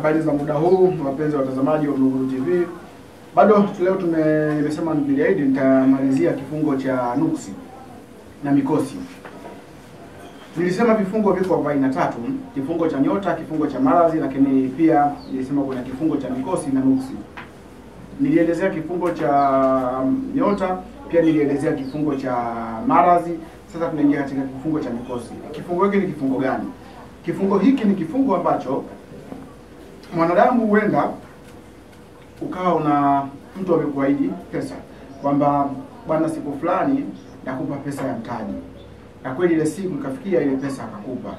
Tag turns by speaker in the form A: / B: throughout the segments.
A: Habari za muda huu, wapenzi watazamaji wa Nuru TV. Bado leo tume nimesema niliahidi nitamalizia kifungo cha nuksi na mikosi. Nilisema vifungo viko vya aina tatu, kifungo cha nyota, kifungo cha maradhi, lakini pia nilisema kuna kifungo cha mikosi na nuksi. Nilielezea kifungo cha nyota, pia nilielezea kifungo cha maradhi. Sasa tunaingia katika kifungo cha mikosi. Kifungo hiki ni kifungo gani? Kifungo hiki ni kifungo ambacho mwanadamu huenda ukawa una mtu amekuahidi pesa kwamba bwana, siku fulani nakupa pesa ya mtaji, na kweli ile siku ikafikia, ile pesa akakupa,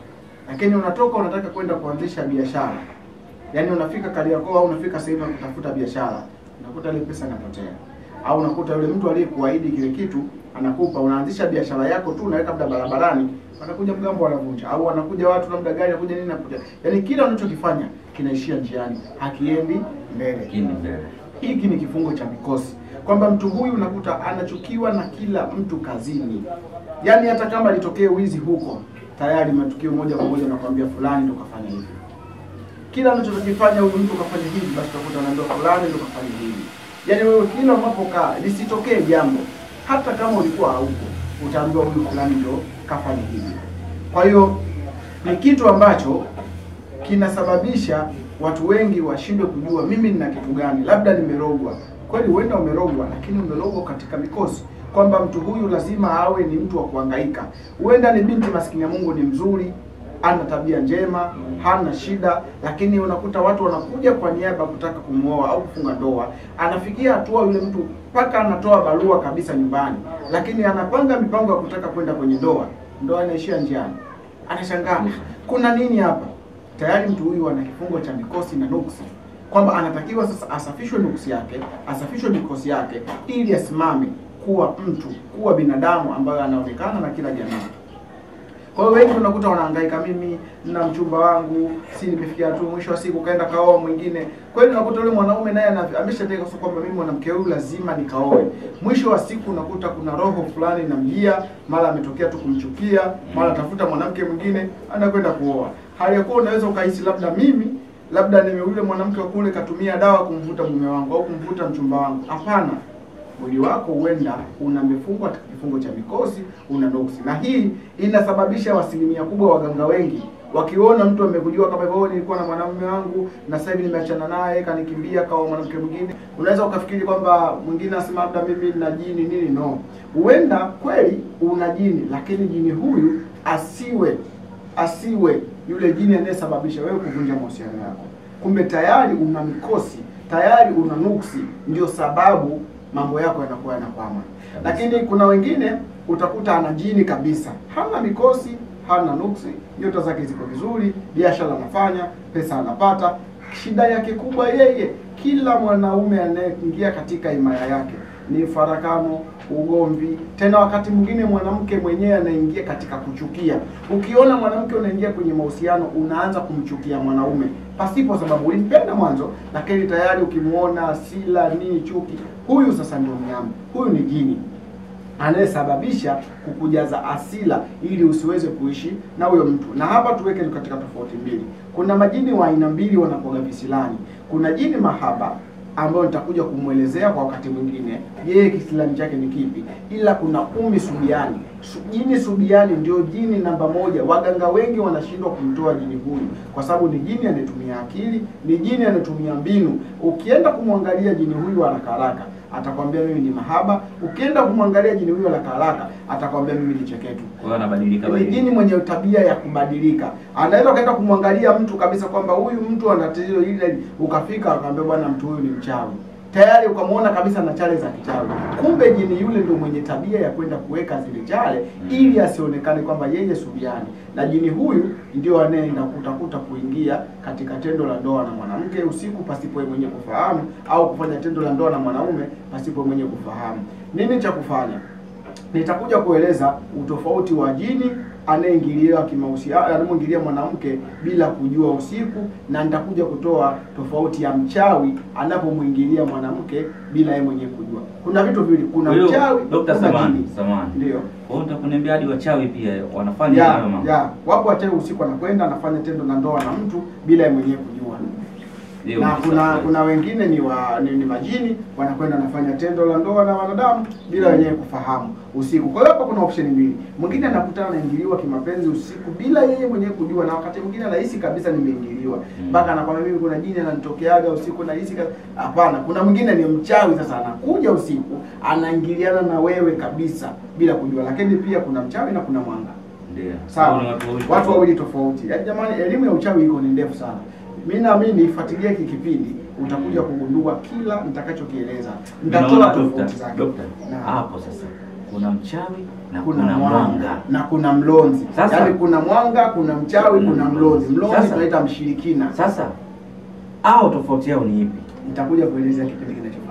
A: lakini unatoka unataka kwenda kuanzisha biashara, yaani unafika Kariakoo au unafika sehemu ya kutafuta biashara, unakuta ile pesa inapotea, au unakuta yule mtu aliyekuahidi kile kitu anakupa, unaanzisha biashara yako tu, unaweka labda barabarani, wanakuja mgambo wanavunja, au wanakuja watu labda gari anakuja nini anakuja yaani kila unachokifanya kinaishia njiani, hakiendi mbele. Hiki ni kifungo cha mikosi, kwamba mtu huyu unakuta anachukiwa na kila mtu kazini, yaani hata kama litokee wizi huko, tayari matukio moja kwa moja nakwambia fulani ndo kafanya hivi. Kila anachokifanya huyu mtu kafanya hivi, basi utakuta anaambiwa fulani ndo kafanya hivi. Yaani wewe kila unapokaa lisitokee jambo, hata kama ulikuwa hauko, utaambiwa huyu fulani ndio kafanya hivi. Kwa hiyo ni kitu ambacho kinasababisha watu wengi washindwe kujua mimi nina kitu gani, labda nimerogwa. Kweli huenda umerogwa, lakini umerogwa katika mikosi, kwamba mtu huyu lazima awe ni mtu wa kuhangaika. Huenda ni binti maskini ya Mungu, ni mzuri, ana tabia njema, hana shida, lakini unakuta watu wanakuja kwa niaba kutaka kumwoa au kufunga ndoa. Anafikia hatua yule mtu mpaka anatoa barua kabisa nyumbani, lakini anapanga mipango ya kutaka kwenda kwenye ndoa, ndoa anaishia njiani. Anashangaa kuna nini hapa? Tayari mtu huyu ana kifungo cha mikosi na nuksi, kwamba anatakiwa sasa asafishwe nuksi yake, asafishwe mikosi yake, ili asimame kuwa mtu, kuwa binadamu ambayo anaonekana na kila jamii. Kwa hiyo wengi unakuta wanahangaika, mimi na mchumba wangu, si nimefikia tu mwisho wa siku kaenda kaoa mwingine. Kwa hiyo unakuta yule mwanaume naye ameshateka sio kwamba mimi mwanamke huyu lazima nikaoe. Mwisho wa siku unakuta kuna roho fulani inamjia, mara ametokea tu kumchukia, mara atafuta mwanamke mwingine anakwenda kuoa. Hali ya kuwa unaweza ukahisi labda mimi labda nime yule mwanamke wa kule katumia dawa kumvuta mume wangu au kumvuta mchumba wangu. Hapana, mwili wako huenda unamefungwa mifungo kifungo cha mikosi, una nuksi, na hii inasababisha asilimia kubwa waganga wengi wakiona mtu amekujua kama hivyo, "Oh, nilikuwa na mwanamume wangu na sasa hivi nimeachana naye, kanikimbia kawa mwanamke mwingine, unaweza ukafikiri kwamba mwingine asema labda mimi nina jini nini. No, huenda kweli una jini, lakini jini huyu asiwe asiwe yule jini anayesababisha wewe kuvunja mahusiano yako. Kumbe tayari una mikosi, tayari una nuksi, ndio sababu mambo yako yanakuwa yanakwama. Lakini kuna wengine utakuta ana jini kabisa, hana mikosi, hana nuksi, nyota zake ziko vizuri, biashara anafanya, pesa anapata. Shida yake kubwa yeye, kila mwanaume anayeingia katika himaya yake ni farakano, ugomvi. Tena wakati mwingine mwanamke mwenyewe anaingia katika kuchukia. Ukiona mwanamke unaingia kwenye mahusiano, unaanza kumchukia mwanaume pasipo sababu. Ulimpenda mwanzo, lakini tayari ukimuona sila nini, chuki, huyu sasa ndio mnyama, huyu ni jini anayesababisha kukujaza asila ili usiweze kuishi na huyo mtu. Na hapa tuweke katika tofauti mbili. Kuna majini wa aina mbili wanakuwa visilani. Kuna jini mahaba ambayo nitakuja kumwelezea kwa wakati mwingine, yeye kisilani chake ni kipi, ila kuna umi subiani. Su- Jini subiani ndio jini namba moja. Waganga wengi wanashindwa kumtoa jini huyu kwa sababu ni jini anayetumia akili, ni jini anayetumia mbinu. Ukienda kumwangalia jini huyu haraka haraka atakwambia mimi ni mahaba. Ukienda kumwangalia jini huyo la kalaka, atakwambia mimi ni cheketu
B: Kwa anabadilika
A: ni jini mwenye tabia ya kubadilika. Anaweza kaenda kumwangalia mtu kabisa kwamba huyu mtu ana tatizo hili, ukafika akamwambia bwana, mtu huyu ni mchawi, tayari ukamwona kabisa na chale za kichawi. Kumbe jini yule ndio mwenye tabia ya kwenda kuweka zile chale ili asionekane kwamba yeye subiani, na jini huyu ndio anayeenda kutakuta kuingia katika tendo la ndoa na mwanamke usiku pasipo mwenye kufahamu, au kufanya tendo la ndoa na mwanaume pasipo mwenye kufahamu. Nini cha kufanya? Nitakuja kueleza utofauti wa jini anayeingilia kimahusiano, anamwingilia mwanamke bila kujua usiku, na nitakuja kutoa tofauti ya mchawi anapomwingilia mwanamke bila yeye mwenyewe kujua. Kuna vitu viwili, kuna
B: Uyo,
A: mchawi,
B: Dr. Samani. Samani.
A: Ndio.
B: Kwa hiyo utakuniambia hadi wachawi pia wanafanya hayo mambo.
A: ya, wapo wachawi usiku anakwenda anafanya tendo na ndoa na mtu bila yeye mwenyewe kujua. Na kuna kuna wengine ni wa ni, ni majini wanakwenda wanafanya tendo la ndoa na wanadamu bila wenyewe kufahamu usiku. Kwa hiyo hapa kuna option mbili. Mwingine anakutana anaingiliwa kimapenzi usiku bila yeye mwenyewe kujua, na wakati mwingine anahisi kabisa nimeingiliwa
B: Mm.
A: mpaka anakwambia mimi kuna jini ananitokeaga usiku na hisi. hapana. Kuna mwingine ni mchawi, sasa anakuja usiku anaingiliana na wewe kabisa bila kujua, lakini pia kuna mchawi na kuna mwanga.
B: Ndio.
A: Sawa,
B: watu wawili.
A: tofauti. Yaani jamani, elimu ya uchawi iko ni ndefu sana. Mimi naamini fuatilia hiki kipindi utakuja kugundua kila nitakachokieleza. Nitatoa tofauti zake.
B: Hapo sasa kuna mchawi na
A: kuna,
B: kuna,
A: mwanga na kuna mlonzi.
B: Sasa-
A: yani kuna mwanga, kuna mchawi,
B: Kuna
A: kuna
B: mlonzi.
A: mlonzi. Mlonzi tunaita mshirikina.
B: Sasa au tofauti yao ni ipi?
A: Nitakuja kuelezea kipindi kinachofuata.